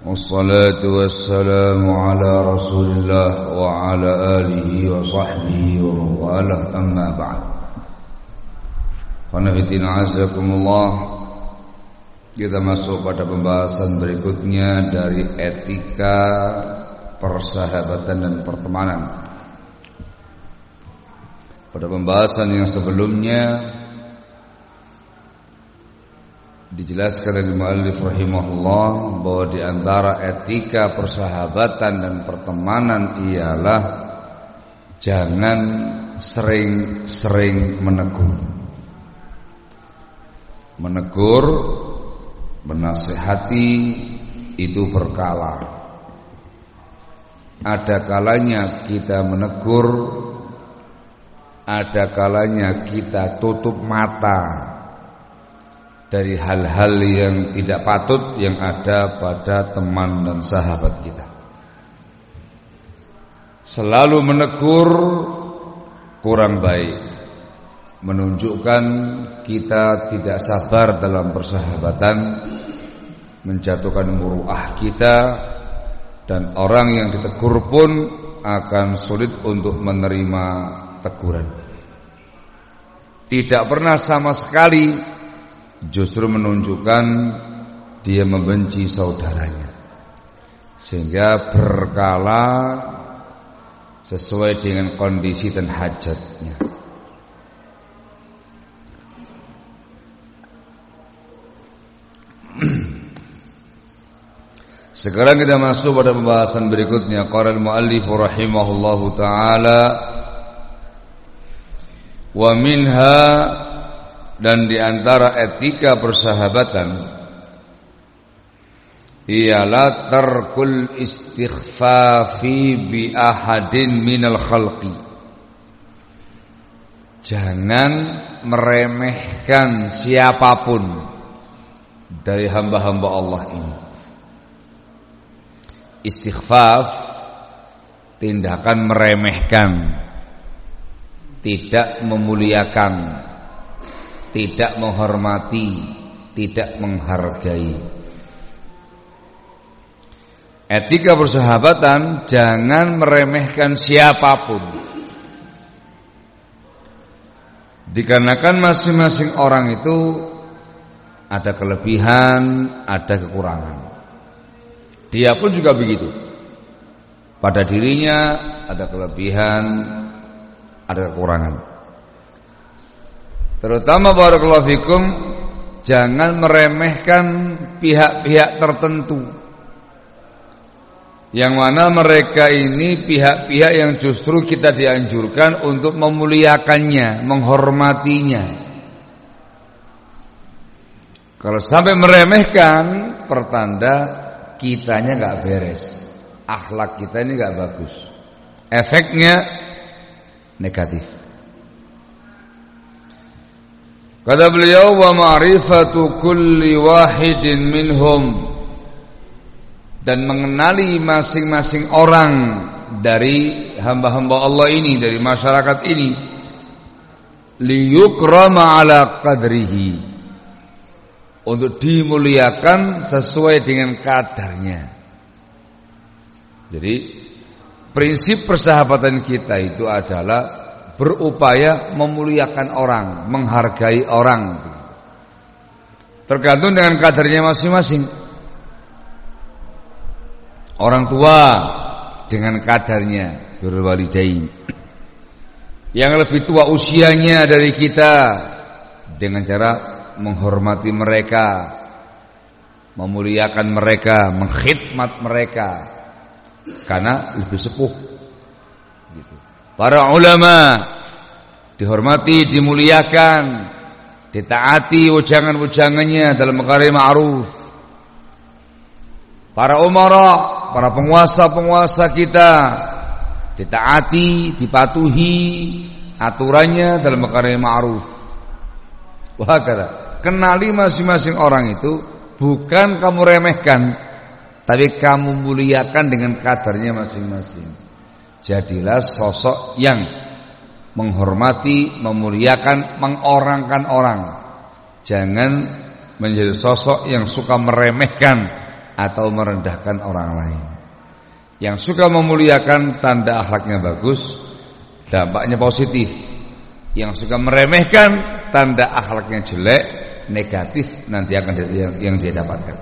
والصلاة والسلام على رسول الله وعلى آله وصحبه ومن والاه أما بعد Qanafitin azakumullah Kita masuk pada pembahasan berikutnya dari etika persahabatan dan pertemanan Pada pembahasan yang sebelumnya dijelaskan oleh muallif rahimahullah bahwa di antara etika persahabatan dan pertemanan ialah jangan sering-sering menegur. Menegur, menasehati itu berkala. Ada kalanya kita menegur, ada kalanya kita tutup mata dari hal-hal yang tidak patut yang ada pada teman dan sahabat kita. Selalu menegur kurang baik, menunjukkan kita tidak sabar dalam persahabatan, menjatuhkan muruah kita dan orang yang ditegur pun akan sulit untuk menerima teguran. Tidak pernah sama sekali justru menunjukkan dia membenci saudaranya. Sehingga berkala sesuai dengan kondisi dan hajatnya. Sekarang kita masuk pada pembahasan berikutnya. Qala al-muallif rahimahullahu taala wa minha dan di antara etika persahabatan ialah tarkul istighfafi bi ahadin minal khalqi. Jangan meremehkan siapa pun dari hamba-hamba Allah ini. Istighfaf tindakan meremehkan tidak memuliakan tidak menghormati, tidak menghargai. Etika persahabatan jangan meremehkan siapa pun. Dikarenakan masing-masing orang itu ada kelebihan, ada kekurangan. Dia pun juga begitu. Pada dirinya ada kelebihan, ada kekurangan. Terutama barakallahu fikum jangan meremehkan pihak-pihak tertentu. Yang mana mereka ini pihak-pihak yang justru kita dianjurkan untuk memuliakannya, menghormatinya. Kalau sampai meremehkan, pertanda kitanya nggak beres, akhlak kita ini nggak bagus. Efeknya negatif. Kata beliau wa ma'rifatu kulli wahidin minhum. Dan mengenali masing-masing orang dari hamba-hamba Allah ini dari masyarakat ini. Liyukrama ala qadrihi. Untuk dimuliakan sesuai dengan kadarnya. Jadi prinsip persahabatan kita itu adalah berupaya memuliakan orang, menghargai orang. Tergantung dengan kadarnya masing-masing. Orang tua dengan kadarnya berwalidain. Yang lebih tua usianya dari kita dengan cara menghormati mereka, memuliakan mereka, mengkhidmat mereka karena lebih sepuh Para ulama dihormati, dimuliakan, ditaati ujangan-ujangannya dalam perkara ma'ruf. Para umara, para penguasa-penguasa kita ditaati, dipatuhi aturannya dalam perkara ma'ruf. Wah kata, kenali masing-masing orang itu bukan kamu remehkan, tapi kamu muliakan dengan kadarnya masing-masing. Jadilah sosok yang menghormati, memuliakan, mengorangkan orang. Jangan menjadi sosok yang suka meremehkan atau merendahkan orang lain. Yang suka memuliakan tanda akhlaknya bagus, dampaknya positif. Yang suka meremehkan tanda akhlaknya jelek, negatif nanti akan yang, yang dia dapatkan.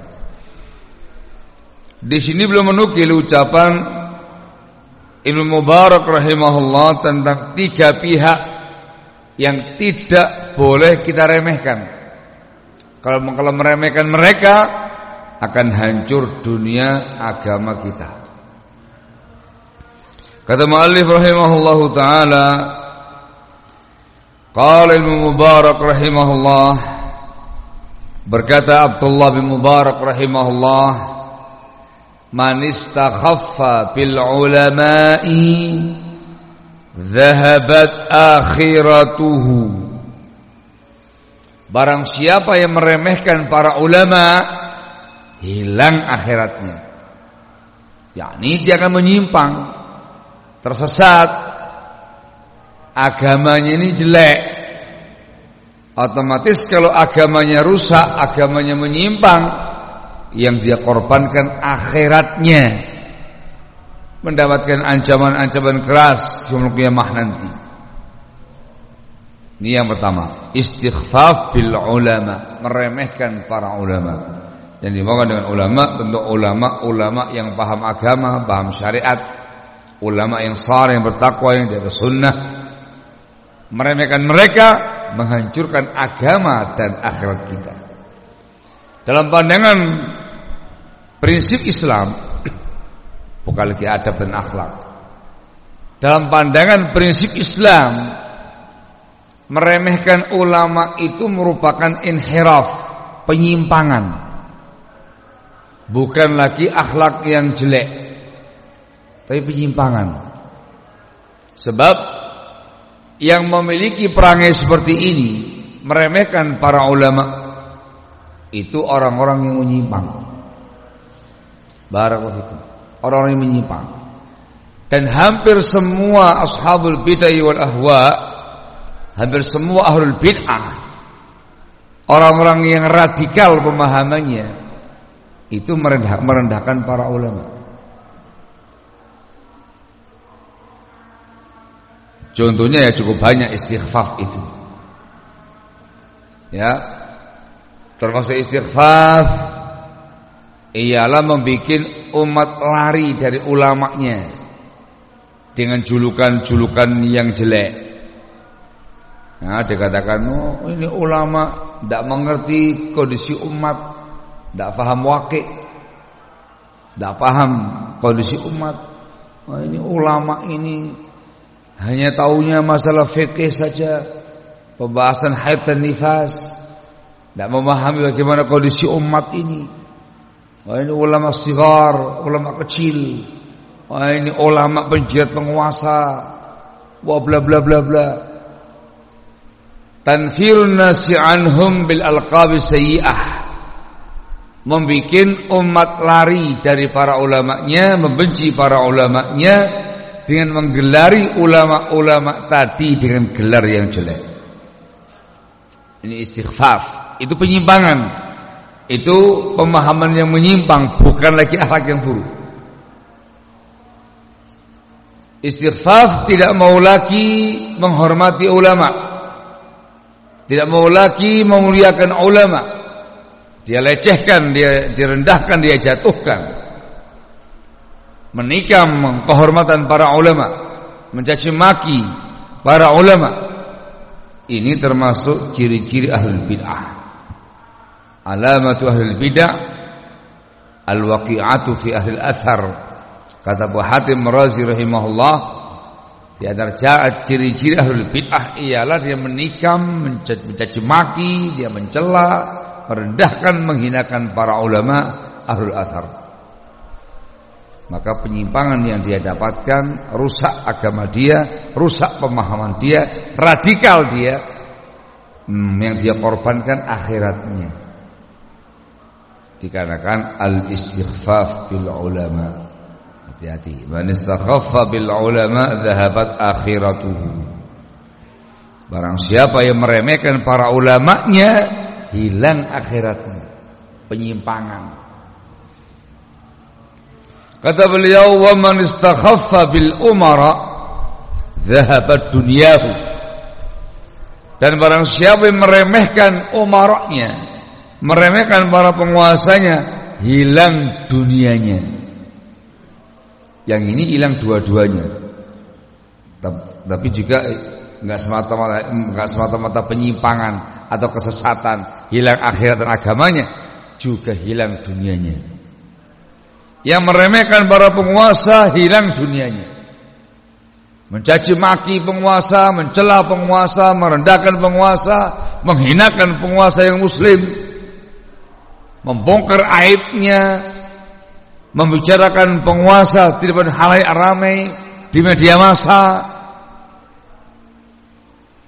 Di sini belum menukil ucapan Ibnu Mubarak rahimahullah tentang tiga pihak yang tidak boleh kita remehkan. Kalau kalau meremehkan mereka akan hancur dunia agama kita. Kata muallif rahimahullahu taala Qala Ibnu Mubarak rahimahullah berkata Abdullah bin Mubarak rahimahullah man istakhaffa bil ulama'i dhahabat akhiratuhu Barang siapa yang meremehkan para ulama hilang akhiratnya. Yakni dia akan menyimpang, tersesat, agamanya ini jelek. Otomatis kalau agamanya rusak, agamanya menyimpang, yang dia korbankan akhiratnya mendapatkan ancaman-ancaman keras sebelum kiamat nanti. Ini yang pertama, istighfaf bil ulama, meremehkan para ulama. Yang dimaksud dengan ulama tentu ulama-ulama yang paham agama, paham syariat, ulama yang saleh, yang bertakwa, yang di sunnah. Meremehkan mereka menghancurkan agama dan akhirat kita. Dalam pandangan prinsip Islam bukan lagi adab dan akhlak. Dalam pandangan prinsip Islam meremehkan ulama itu merupakan inhiraf, penyimpangan. Bukan lagi akhlak yang jelek, tapi penyimpangan. Sebab yang memiliki perangai seperti ini meremehkan para ulama itu orang-orang yang menyimpang. Barakallahu Orang-orang yang menyimpang. Dan hampir semua ashabul bid'ah wal ahwa hampir semua ahlul bid'ah orang-orang yang radikal pemahamannya itu merendah, merendahkan para ulama contohnya ya cukup banyak istighfaf itu ya termasuk istighfaf ialah membuat umat lari dari ulamanya. Dengan julukan-julukan yang jelek. Nah, dikatakan oh, ini ulama tidak mengerti kondisi umat, tidak paham wakil, tidak paham kondisi umat. Oh, ini ulama ini hanya tahunya masalah fikih saja, pembahasan haid dan nifas, tidak memahami bagaimana kondisi umat ini. Oh, ini ulama sigar, ulama kecil. Oh, ini ulama penjiat penguasa. Wah bla bla bla bla tanfirun nasi anhum bil alqabi sayyi'ah membikin umat lari dari para ulamanya membenci para ulamanya dengan menggelari ulama-ulama tadi dengan gelar yang jelek ini istighfaf itu penyimpangan itu pemahaman yang menyimpang bukan lagi akhlak yang buruk istighfaf tidak mau lagi menghormati ulama tidak mau lagi memuliakan ulama. Dia lecehkan, dia direndahkan, dia jatuhkan. Menikam kehormatan para ulama, mencaci maki para ulama. Ini termasuk ciri-ciri ahli bid'ah. Alamatu ahli bid'ah al-waqi'atu fi ahli al-athar. Kata Bu Hatim Razi rahimahullah, di antara ciri-ciri ahlul bid'ah ialah dia menikam, mencaci maki, dia mencela, merendahkan, menghinakan para ulama ahlul athar. Maka penyimpangan yang dia dapatkan rusak agama dia, rusak pemahaman dia, radikal dia, hmm, yang dia korbankan akhiratnya. Dikarenakan al-istighfaf bil ulama. Hati-hati. Man istakhaffa bil ulama dhahabat akhiratuhu. Barang siapa yang meremehkan para ulamanya, hilang akhiratnya. Penyimpangan. Kata beliau, "Wa man istakhaffa bil umara dhahabat dunyahu." Dan barang siapa yang meremehkan umaroknya, meremehkan para penguasanya, hilang dunianya. Yang ini hilang dua-duanya. Tapi juga nggak semata-mata nggak semata-mata penyimpangan atau kesesatan, hilang akhirat dan agamanya, juga hilang dunianya. Yang meremehkan para penguasa hilang dunianya. Mencaci maki penguasa, mencela penguasa, merendahkan penguasa, menghinakan penguasa yang muslim, membongkar aibnya, membicarakan penguasa tidak pada halai ramai di media massa,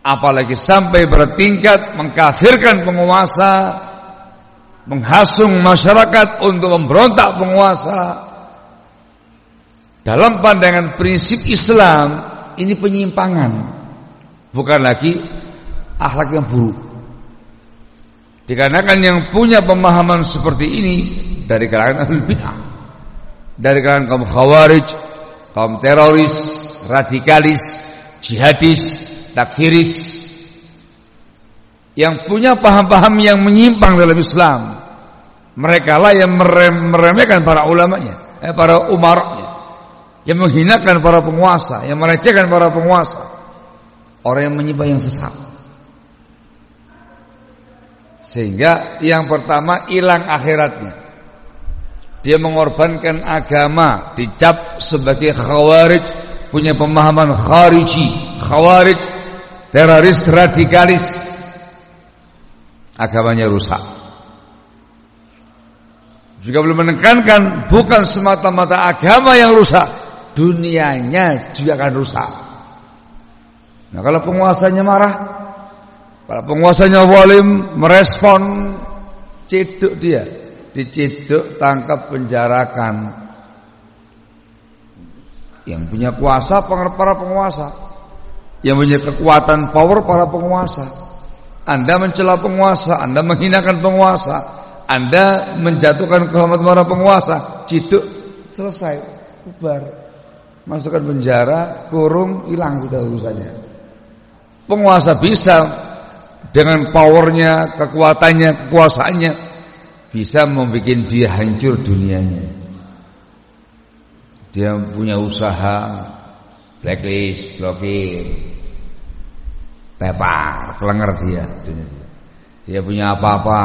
apalagi sampai bertingkat mengkafirkan penguasa, menghasung masyarakat untuk memberontak penguasa. Dalam pandangan prinsip Islam ini penyimpangan, bukan lagi akhlak yang buruk. Dikarenakan yang punya pemahaman seperti ini dari kalangan ahli bid'ah, dari kalangan kaum khawarij, kaum teroris, radikalis, jihadis, takfiris yang punya paham-paham yang menyimpang dalam Islam. Mereka lah yang meremehkan para ulamanya, eh, para umarnya, yang menghinakan para penguasa, yang melecehkan para penguasa. Orang yang menyimpang yang sesat. Sehingga yang pertama hilang akhiratnya. Dia mengorbankan agama, dicap sebagai khawarij, punya pemahaman khariji, khawarij teroris radikalis agamanya rusak. Juga belum menekankan bukan semata-mata agama yang rusak dunianya juga akan rusak. Nah kalau penguasanya marah kalau penguasanya walim merespon ceduk dia diciduk tangkap penjarakan. Yang punya kuasa para penguasa. Yang punya kekuatan power para penguasa. Anda mencela penguasa, Anda menghinakan penguasa, Anda menjatuhkan kehormatan para penguasa, ciduk selesai, bubar. Masukkan penjara, kurung, hilang sudah urusannya. Penguasa bisa dengan powernya, kekuatannya, kekuasaannya bisa membuat dia hancur dunianya. Dia punya usaha blacklist, blokir, tepar, kelenger dia. Dia punya apa-apa.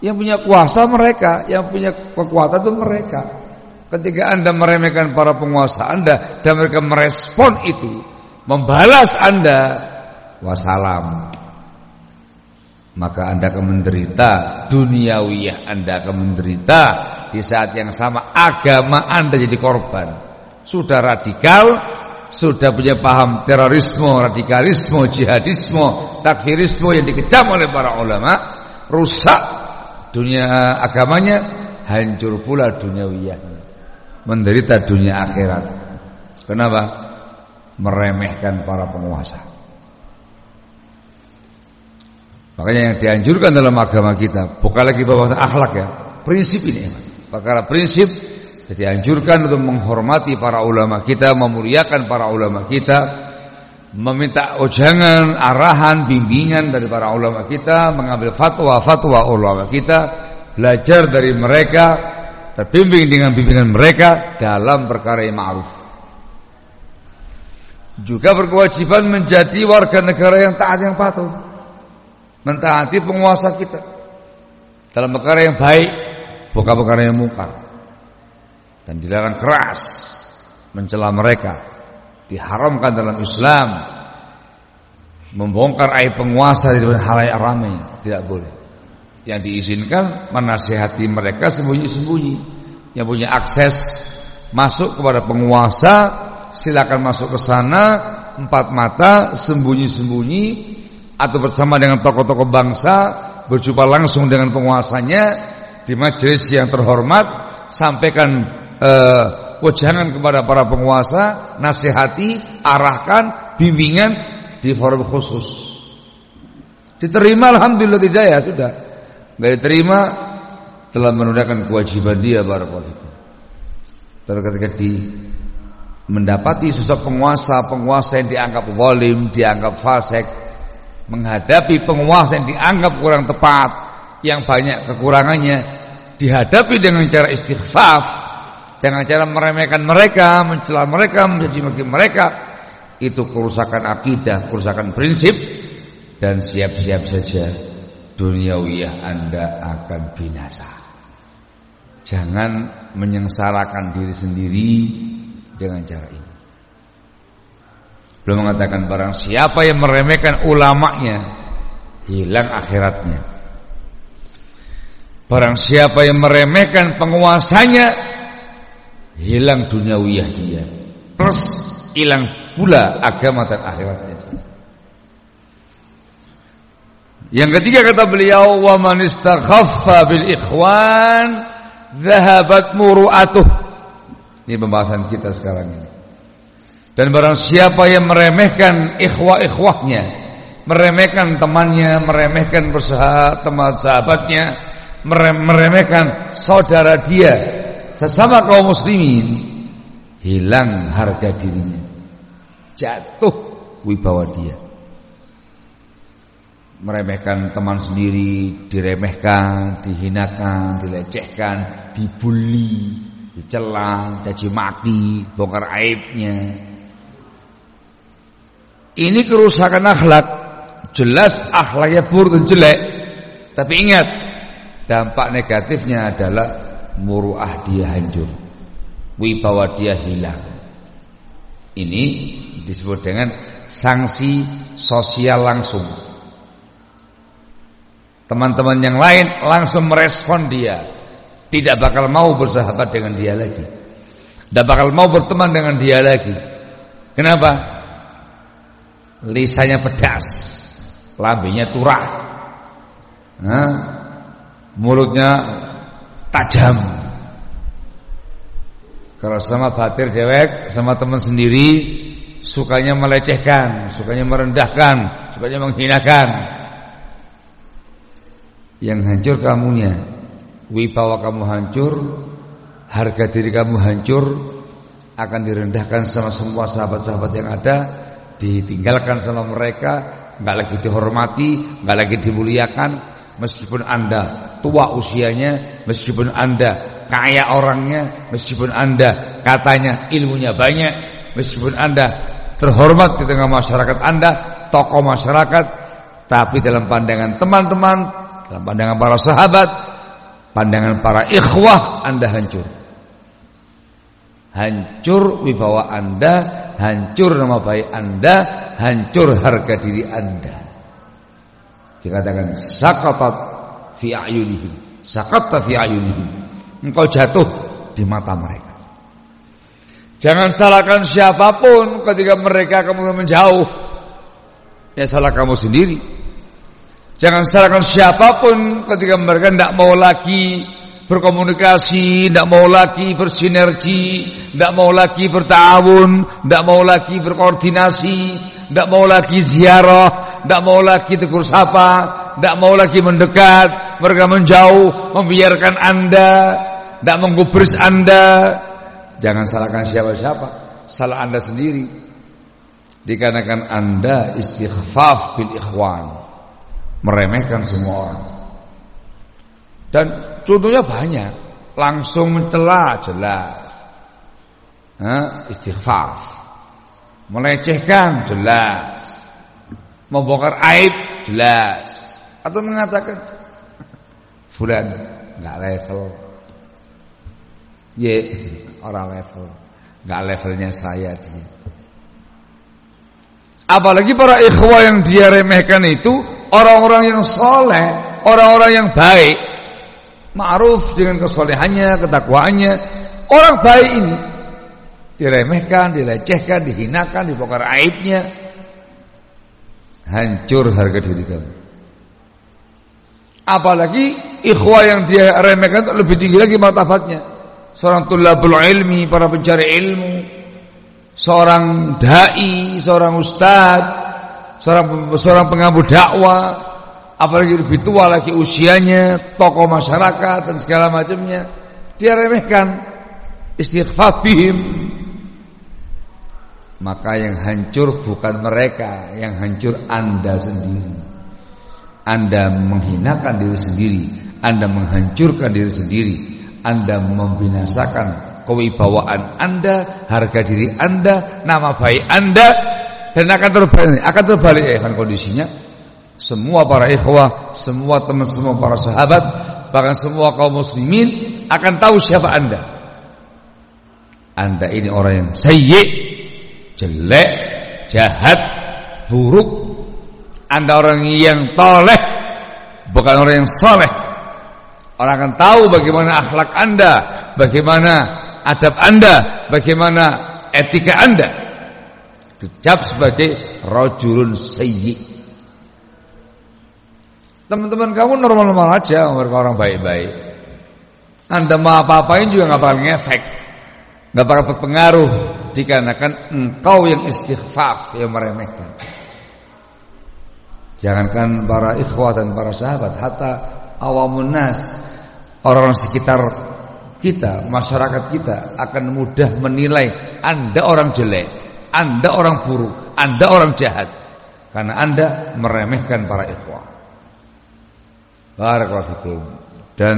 Yang punya kuasa mereka, yang punya kekuatan itu mereka. Ketika Anda meremehkan para penguasa Anda dan mereka merespon itu, membalas Anda, wassalam. Maka Anda akan menderita, duniawiyah Anda akan menderita di saat yang sama agama Anda jadi korban. Sudah radikal, sudah punya paham terorisme, radikalisme, jihadisme, takfirisme yang dikecam oleh para ulama, rusak dunia agamanya, hancur pula dunia duniawiyahnya. Menderita dunia akhirat. Kenapa? Meremehkan para penguasa. Makanya yang dianjurkan dalam agama kita bukan lagi bahwa akhlak ya, prinsip ini. Perkara prinsip jadi anjurkan untuk menghormati para ulama kita, memuliakan para ulama kita, meminta ujangan, arahan, bimbingan dari para ulama kita, mengambil fatwa-fatwa ulama kita, belajar dari mereka, terbimbing dengan bimbingan mereka dalam perkara yang ma'ruf. Juga berkewajiban menjadi warga negara yang taat yang patuh. Mentaati penguasa kita dalam perkara yang baik, bukan perkara yang mungkar dan dilarang keras mencela mereka diharamkan dalam Islam membongkar aib penguasa di depan halayak ramai tidak boleh. Yang diizinkan menasihati mereka sembunyi-sembunyi yang punya akses masuk kepada penguasa silakan masuk ke sana empat mata sembunyi-sembunyi atau bersama dengan tokoh-tokoh bangsa berjumpa langsung dengan penguasanya di majelis yang terhormat sampaikan eh, wejangan kepada para penguasa, nasihati, arahkan, bimbingan di forum khusus. Diterima alhamdulillah tidak ya sudah. Enggak diterima telah menunaikan kewajiban dia para politik. Terus ketika di mendapati sosok penguasa-penguasa yang dianggap walim, dianggap fasik, menghadapi penguasa yang dianggap kurang tepat, yang banyak kekurangannya, dihadapi dengan cara istighfaf, dengan cara meremehkan mereka, mencela mereka, menjadi maki mereka, itu kerusakan akidah, kerusakan prinsip dan siap-siap saja duniawiyah Anda akan binasa. Jangan menyengsarakan diri sendiri dengan cara ini. Belum mengatakan barang siapa yang meremehkan ulamanya hilang akhiratnya. Barang siapa yang meremehkan penguasanya hilang duniawiyah dia. Plus hilang pula agama dan akhiratnya dia. Yang ketiga kata beliau wa man istakhaffa bil ikhwan dhahabat muru'atuh. Ini pembahasan kita sekarang ini. Dan barang siapa yang meremehkan ikhwah-ikhwahnya, meremehkan temannya, meremehkan bersahabat, teman sahabatnya, meremehkan saudara dia, sesama kaum muslimin, hilang harga dirinya. Jatuh wibawa dia meremehkan teman sendiri, diremehkan, dihinakan, dilecehkan, dibully, dicela, caci maki, bongkar aibnya. Ini kerusakan akhlak. Jelas akhlaknya buruk dan jelek. Tapi ingat, dampak negatifnya adalah muruah dia hancur. Wibawa dia hilang. Ini disebut dengan sanksi sosial langsung Teman-teman yang lain langsung merespon dia. Tidak bakal mau bersahabat dengan dia lagi. Tidak bakal mau berteman dengan dia lagi. Kenapa? Lisanya pedas. Lambinya turah. Nah, mulutnya tajam. Kalau sama batir dewek, sama teman sendiri, sukanya melecehkan, sukanya merendahkan, sukanya menghinakan yang hancur kamunya wibawa kamu hancur harga diri kamu hancur akan direndahkan sama semua sahabat-sahabat yang ada ditinggalkan sama mereka nggak lagi dihormati nggak lagi dimuliakan meskipun anda tua usianya meskipun anda kaya orangnya meskipun anda katanya ilmunya banyak meskipun anda terhormat di tengah masyarakat anda tokoh masyarakat tapi dalam pandangan teman-teman dalam pandangan para sahabat, pandangan para ikhwah Anda hancur. Hancur wibawa Anda, hancur nama baik Anda, hancur harga diri Anda. Dikatakan sakatat fi ayunihim. Sakatta fi ayunihim. Engkau jatuh di mata mereka. Jangan salahkan siapa pun ketika mereka kamu menjauh. Ya salah kamu sendiri. Jangan salahkan siapa pun ketika mereka tidak mau lagi berkomunikasi, tidak mau lagi bersinergi, tidak mau lagi bertawun, tidak mau lagi berkoordinasi, tidak mau lagi ziarah, tidak mau lagi tegur sapa, tidak mau lagi mendekat, mereka menjauh, membiarkan Anda, tidak menggubris Anda. Jangan salahkan siapa-siapa, salah Anda sendiri. Dikarenakan Anda istighfaf bil ikhwan meremehkan semua orang. Dan contohnya banyak, langsung mencela jelas. Nah, istighfar. Melecehkan jelas. Membongkar aib jelas. Atau mengatakan fulan enggak level. Ye, orang level. Enggak levelnya saya dia. Apalagi para ikhwah yang dia remehkan itu orang-orang yang soleh, orang-orang yang baik, ma'ruf dengan kesolehannya, ketakwaannya, orang baik ini diremehkan, dilecehkan, dihinakan, dibongkar aibnya, hancur harga diri kamu. Apalagi ikhwah yang dia remehkan lebih tinggi lagi martabatnya. Seorang tulabul ilmi, para pencari ilmu, seorang dai, seorang ustad, seorang seorang pengampu dakwah, apalagi lebih tua lagi usianya, tokoh masyarakat dan segala macamnya, dia remehkan istighfar bihim. Maka yang hancur bukan mereka, yang hancur Anda sendiri. Anda menghinakan diri sendiri, Anda menghancurkan diri sendiri, Anda membinasakan kewibawaan Anda, harga diri Anda, nama baik Anda dan akan terbalik, akan terbalik ya kan kondisinya semua para ikhwah, semua teman semua para sahabat, bahkan semua kaum muslimin akan tahu siapa Anda. Anda ini orang yang sayyi, jelek, jahat, buruk. Anda orang yang toleh, bukan orang yang soleh. Orang akan tahu bagaimana akhlak Anda, bagaimana adab Anda, bagaimana etika Anda. Dicap sebagai rojulun sayyi. Teman-teman kamu normal-normal aja, mereka orang baik-baik. Anda mau apa-apain juga nggak bakal ngefek, nggak bakal berpengaruh dikarenakan engkau yang istighfar yang meremehkan. Jangankan para ikhwah dan para sahabat, hatta awamun nas, orang-orang sekitar kita, masyarakat kita akan mudah menilai Anda orang jelek, Anda orang buruk, Anda orang jahat karena Anda meremehkan para ikhwah. Barakallahu Dan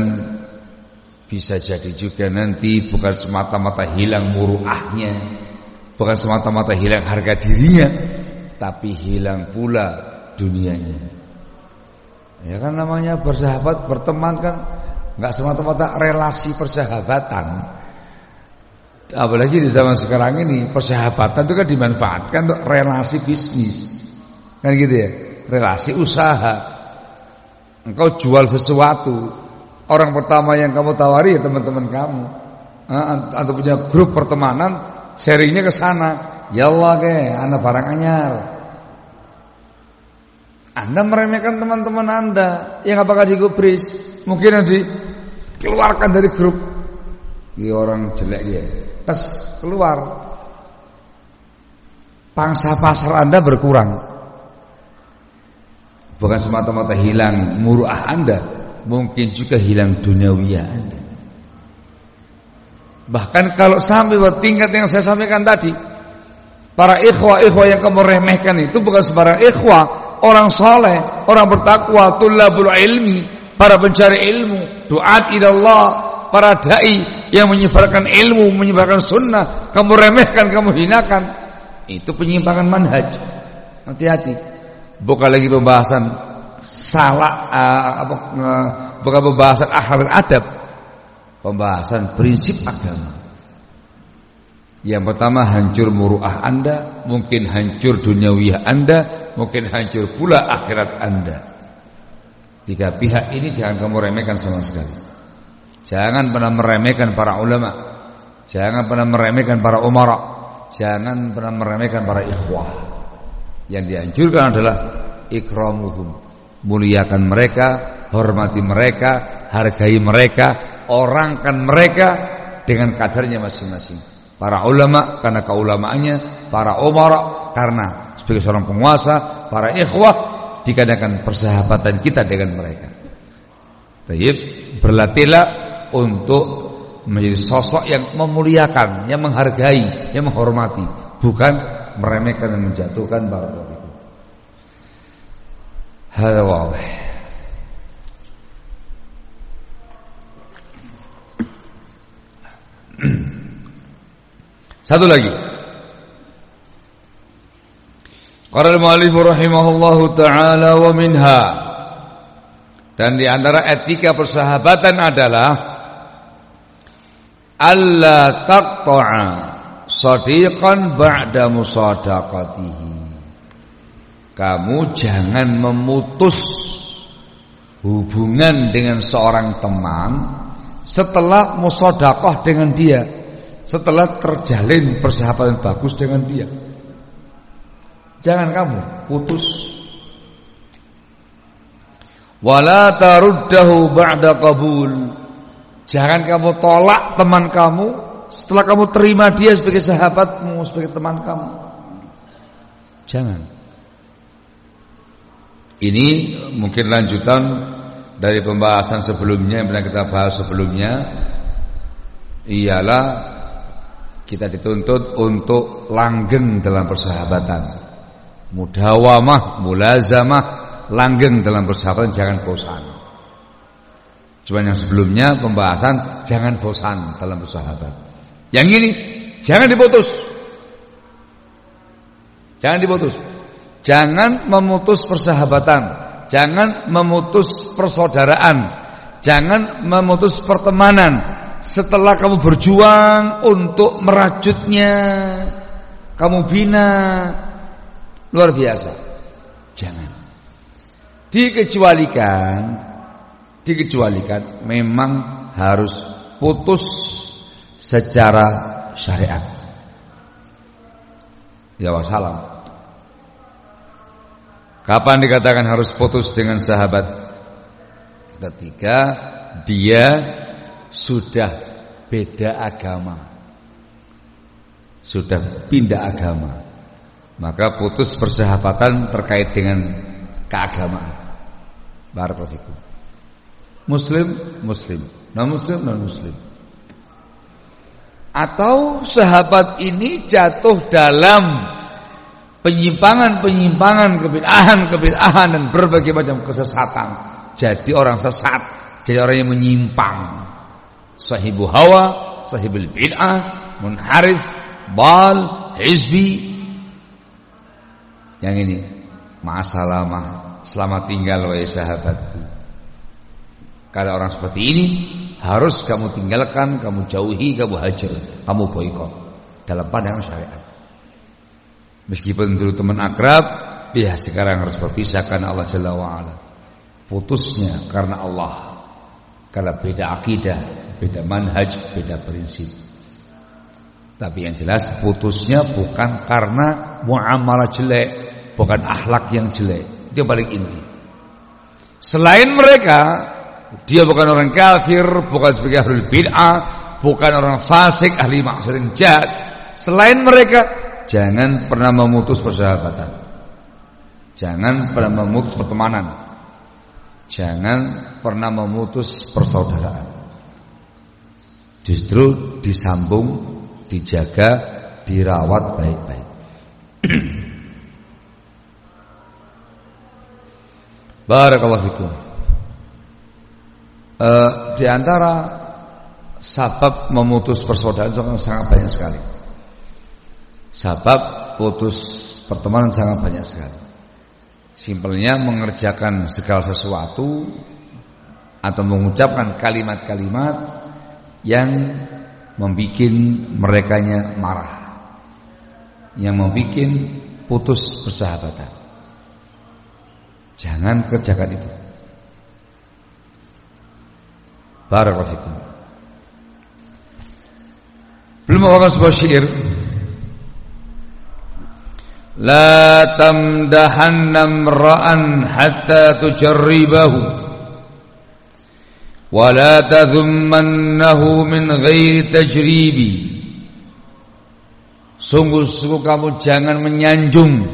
bisa jadi juga nanti bukan semata-mata hilang muruahnya, bukan semata-mata hilang harga dirinya, tapi hilang pula dunianya. Ya kan namanya bersahabat, berteman kan nggak semata-mata relasi persahabatan. Apalagi di zaman sekarang ini persahabatan itu kan dimanfaatkan untuk relasi bisnis. Kan gitu ya, relasi usaha. Engkau jual sesuatu. Orang pertama yang kamu tawari ya teman-teman kamu. Atau punya grup pertemanan Sharingnya ke sana. Ya Allah ke Anda barang anyar. Anda meremehkan teman-teman Anda. Yang apakah digubris. Mungkin nanti Keluarkan dari grup. Ini orang jelek ya. Pas keluar. Pangsa pasar Anda berkurang Bukan semata-mata hilang muruah Anda, mungkin juga hilang duniawiyah Anda. Bahkan kalau sampai tingkat yang saya sampaikan tadi, para ikhwah-ikhwah yang kamu remehkan itu bukan sembarang ikhwah, orang soleh, orang bertakwa, tulabul ilmi, para pencari ilmu, doa Allah, para dai yang menyebarkan ilmu, menyebarkan sunnah, kamu remehkan, kamu hinakan, itu penyimpangan manhaj. Hati-hati bukan lagi pembahasan salah uh, apa, bukan pembahasan akhlak adab. Pembahasan prinsip agama. Yang pertama hancur muruah anda mungkin hancur duniawiyah anda mungkin hancur pula akhirat anda. Tiga pihak ini jangan kamu remehkan sama sekali. Jangan pernah meremehkan para ulama. Jangan pernah meremehkan para umara. Jangan pernah meremehkan para ikhwah yang dianjurkan adalah ikramuhum. Muliakan mereka, hormati mereka, hargai mereka, orangkan mereka dengan kadarnya masing-masing. Para ulama karena keulamaannya, para umara karena sebagai seorang penguasa, para ikhwah dikarenakan persahabatan kita dengan mereka. Tayyib, berlatihlah untuk menjadi sosok yang memuliakan, yang menghargai, yang menghormati, bukan meremehkan dan menjatuhkan barakallahu fikum. Hada wadih. Satu lagi. Qala al-mu'allif rahimahullahu taala wa minha dan di antara etika persahabatan adalah alla taqta'a Sadiqan ba'da musadaqatihi Kamu jangan memutus hubungan dengan seorang teman setelah musadaqah dengan dia, setelah terjalin persahabatan bagus dengan dia. Jangan kamu putus. Wala taruddahu ba'da qabul. Jangan kamu tolak teman kamu setelah kamu terima dia sebagai sahabatmu, sebagai teman kamu. Jangan. Ini mungkin lanjutan dari pembahasan sebelumnya yang pernah kita bahas sebelumnya ialah kita dituntut untuk langgeng dalam persahabatan. Mudawamah, mulazamah, langgeng dalam persahabatan jangan bosan. Cuma yang sebelumnya pembahasan jangan bosan dalam persahabatan. Yang ini jangan diputus. Jangan diputus. Jangan memutus persahabatan, jangan memutus persaudaraan, jangan memutus pertemanan setelah kamu berjuang untuk merajutnya, kamu bina luar biasa. Jangan. Dikecualikan, dikecualikan memang harus putus secara syariat. Ya wassalam. Kapan dikatakan harus putus dengan sahabat? Ketika dia sudah beda agama. Sudah pindah agama. Maka putus persahabatan terkait dengan keagamaan. Barakallahu Muslim, muslim. Non muslim, non muslim. Atau sahabat ini jatuh dalam penyimpangan-penyimpangan kebid'ahan-kebid'ahan dan berbagai macam kesesatan. Jadi orang sesat, jadi orang yang menyimpang. Sahibu hawa, sahibul bid'ah, munharif, bal, hizbi. Yang ini masalah selamat tinggal wahai sahabatku. Karena orang seperti ini harus kamu tinggalkan, kamu jauhi, kamu hajar, kamu boikot dalam pandangan syariat. Meskipun dulu teman akrab, ya sekarang harus berpisah karena Allah Jalla wa'ala. Putusnya karena Allah. Karena beda akidah, beda manhaj, beda prinsip. Tapi yang jelas putusnya bukan karena muamalah jelek, bukan akhlak yang jelek. Itu yang paling inti. Selain mereka, dia bukan orang kafir, bukan sebagai ahli bid'ah, bukan orang fasik, ahli maksud yang jahat. Selain mereka, Jangan pernah memutus persahabatan. Jangan pernah memutus pertemanan. Jangan pernah memutus persaudaraan. Justru disambung, dijaga, dirawat baik-baik. Barakallahu fikum. Uh, di antara sabab memutus persaudaraan sangat banyak sekali. Sebab putus pertemanan sangat banyak sekali. Simpelnya mengerjakan segala sesuatu atau mengucapkan kalimat-kalimat yang membuat mereka marah. Yang membuat putus persahabatan. Jangan kerjakan itu. Barakallahu Belum apa sebuah syair. La tamdahanna mra'an hatta tujarribahu. Wa la tazummannahu min ghairi tajribi. Sungguh-sungguh kamu jangan menyanjung.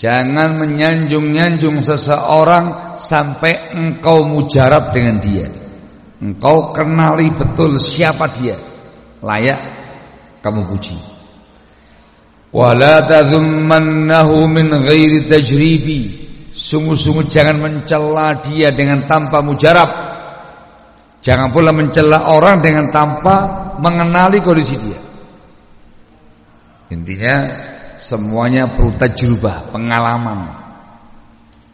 Jangan menyanjung-nyanjung seseorang Sampai engkau mujarab dengan dia. Engkau kenali betul siapa dia. Layak kamu puji. Wala tadhummannahu min ghairi tajribi. Sungguh-sungguh jangan mencela dia dengan tanpa mujarab. Jangan pula mencela orang dengan tanpa mengenali kondisi dia. Intinya semuanya perlu tajrubah pengalaman.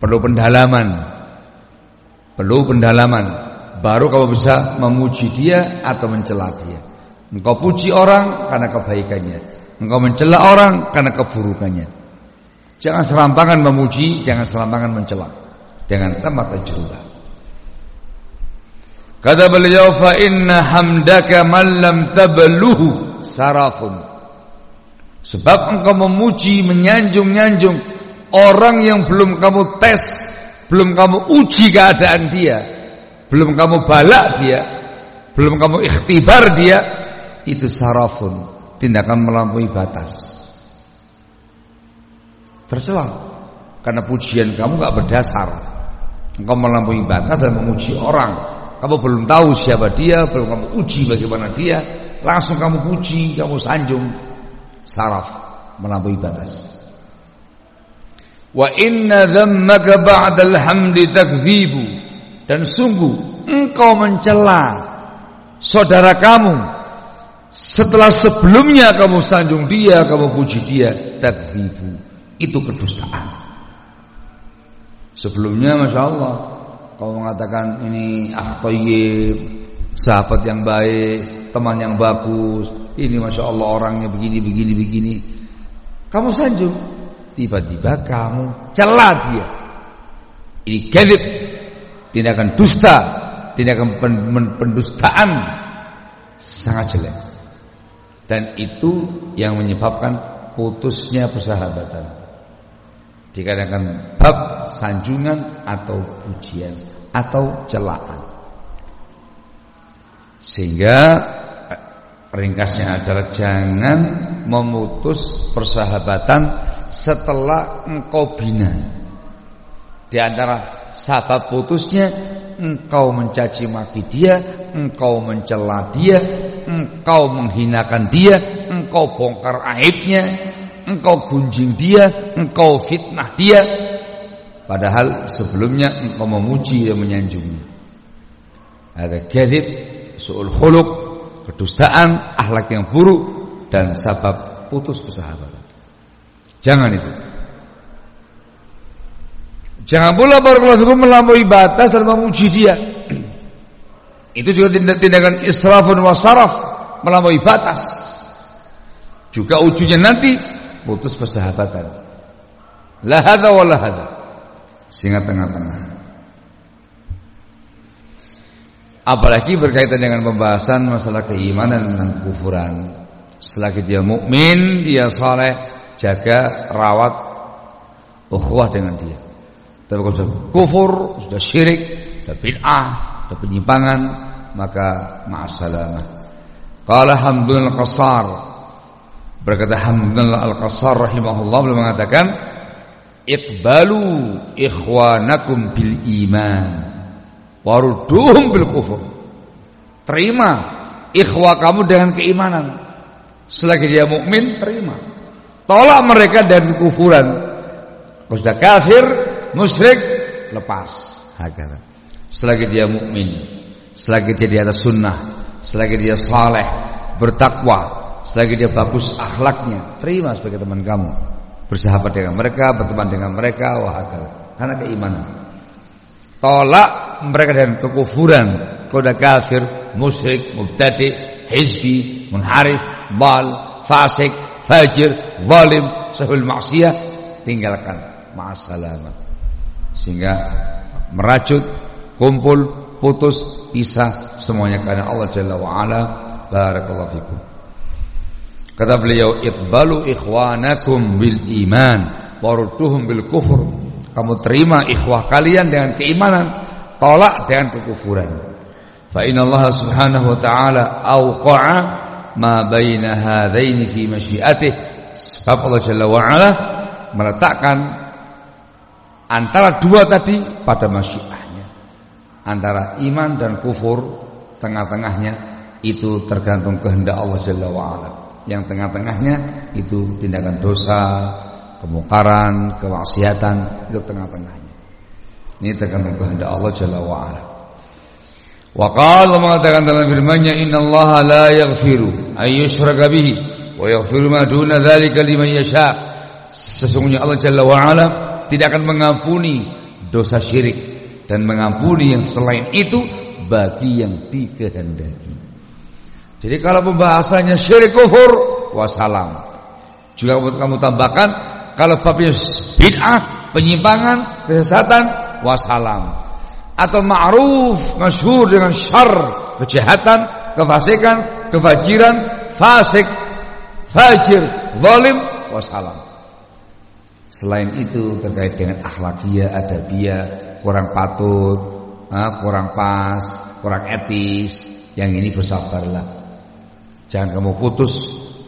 Perlu pendalaman. Perlu pendalaman baru kamu bisa memuji dia atau mencela dia engkau puji orang karena kebaikannya Engkau mencela orang karena keburukannya. Jangan serampangan memuji, jangan serampangan mencela. Dengan tempat tajrubah. Kata beliau fa inna hamdaka man tabluhu sarafun. Sebab engkau memuji, menyanjung-nyanjung orang yang belum kamu tes, belum kamu uji keadaan dia, belum kamu balak dia, belum kamu ikhtibar dia, itu sarafun tindakan melampaui batas. Tercela. Karena pujian kamu nggak berdasar. Engkau melampaui batas dan memuji orang. Kamu belum tahu siapa dia, belum kamu uji bagaimana dia, langsung kamu puji, kamu sanjung. Saraf melampaui batas. Wa inna dhammaka ba'dal hamdi takdzibu. Dan sungguh engkau mencela saudara kamu setelah sebelumnya kamu sanjung dia, kamu puji dia, takdzibu. Itu kedustaan. Sebelumnya Masya Allah Kau mengatakan ini ah Sahabat yang baik Teman yang bagus Ini Masya Allah orangnya begini, begini, begini Kamu sanjung Tiba-tiba kamu celah dia Ini gadib Tindakan dusta Tindakan pendustaan Sangat jelek Dan itu yang menyebabkan Putusnya persahabatan Dikatakan bab sanjungan atau pujian atau celaan. Sehingga eh, ringkasnya adalah jangan memutus persahabatan setelah engkau bina. Di antara sahabat putusnya engkau mencaci maki dia, engkau mencela dia, engkau menghinakan dia, engkau bongkar aibnya, engkau gunjing dia, engkau fitnah dia, padahal sebelumnya engkau memuji dan menyanjungnya. Ada kadhib, suul khuluq, kedustaan, akhlak yang buruk dan sebab putus persahabatan. Jangan itu. Jangan pula barakallahu melampaui batas dan memuji dia. Itu juga tindakan israfun wa saraf melampaui batas. Juga ujungnya nanti putus persahabatan. La hadza wa la hadza. Sehingga tengah-tengah. Apalagi berkaitan dengan pembahasan masalah keimanan dan kufuran. Selagi dia mukmin, dia saleh, jaga, rawat ukhuwah dengan dia. Tapi kalau sudah kufur, sudah syirik, sudah bid'ah, sudah penyimpangan, maka ma'asalamah. Qala hamdul qasar Berkata Hamdulillah Al-Qasar rahimahullah beliau mengatakan Iqbalu ikhwanakum bil iman waruduhum bil kufur. Terima ikhwah kamu dengan keimanan. Selagi dia mukmin terima. Tolak mereka dari kufuran. Kalau sudah kafir, musyrik, lepas. Hakata. Selagi dia mukmin, selagi dia di atas sunnah, selagi dia saleh, bertakwa, selagi dia bagus akhlaknya, terima sebagai teman kamu. Bersahabat dengan mereka, berteman dengan mereka, wahakal. Karena keimanan. Tolak mereka dengan kekufuran, kode kafir, musyrik, mubtadi, hizbi, munharif, bal, fasik, fajir, zalim, sahul maksiyah, tinggalkan. Ma'asalamat. Sehingga merajut, kumpul, putus, pisah semuanya karena Allah Jalla wa ala. Barakallahu fikum. Kata beliau, "Iqbalu ikhwanakum bil iman warudduhum bil kufur." Kamu terima ikhwah kalian dengan keimanan, tolak dengan kekufuran. Fa inna Allah Subhanahu wa taala awqa'a ma baina hadaini fi masyiatih. Sebab Allah Jalla wa ala meletakkan antara dua tadi pada masyiahnya. Antara iman dan kufur tengah-tengahnya itu tergantung kehendak Allah Jalla wa ala. Yang tengah-tengahnya itu tindakan dosa, kemungkaran, kemaksiatan, itu tengah-tengahnya. Ini tergantung kehendak Allah Jalla wa ala. Wa qala mengatakan dalam firman-Nya innallaha la yaghfiru ay yushraka bihi wa yaghfiru ma duna dzalika liman yasha. Sesungguhnya Allah Jalla wa tidak akan mengampuni dosa syirik dan mengampuni yang selain itu bagi yang dikehendaki. Jadi kalau pembahasannya syirik kufur, wassalam. Juga kamu tambahkan kalau babnya bid'ah, penyimpangan, kesesatan, wassalam. Atau ma'ruf, masyhur dengan syar, kejahatan, kefasikan, kefajiran, fasik, fajir, zalim, wassalam. Selain itu terkait dengan akhlakiyah, adabiyah, kurang patut, ah, kurang pas, kurang etis, yang ini bersabarlah. Jangan kamu putus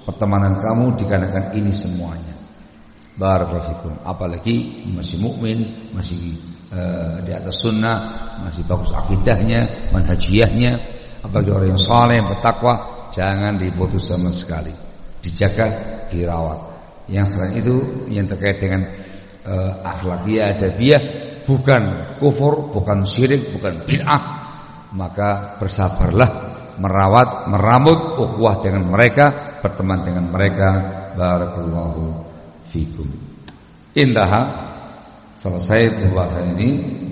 pertemanan kamu dikarenakan ini semuanya. Barakallahu Apalagi masih mukmin, masih uh, di atas sunnah, masih bagus akidahnya, manhajiyahnya, apalagi orang yang saleh, bertakwa, jangan diputus sama sekali. Dijaga, dirawat. Yang selain itu yang terkait dengan uh, akhlakiyah, adabiyah bukan kufur, bukan syirik, bukan bid'ah, maka bersabarlah merawat, meramut ukhuwah dengan mereka, berteman dengan mereka. Barakallahu fikum. Indah selesai pembahasan ini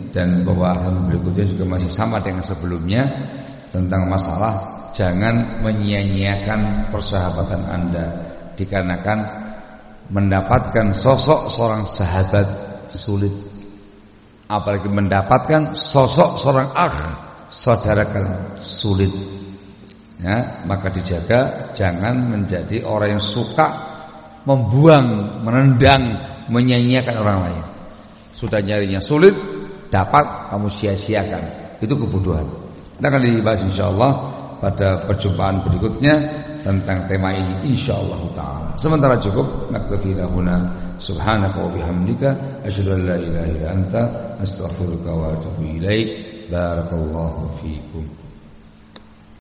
dan pembahasan berikutnya juga masih sama dengan sebelumnya tentang masalah jangan menyia-nyiakan persahabatan Anda dikarenakan mendapatkan sosok seorang sahabat sulit apalagi mendapatkan sosok seorang akh saudara kan sulit ya maka dijaga jangan menjadi orang yang suka membuang, menendang, menyanyiakan orang lain. Sudah nyarinya sulit, dapat kamu sia-siakan. Itu kebodohan. Kita akan dibahas insyaallah pada perjumpaan berikutnya tentang tema ini insyaallah taala. Sementara cukup naktafi lahuna subhanaka wa bihamdika asyhadu an la ilaha illa anta astaghfiruka wa atubu ilaik. Barakallahu fiikum.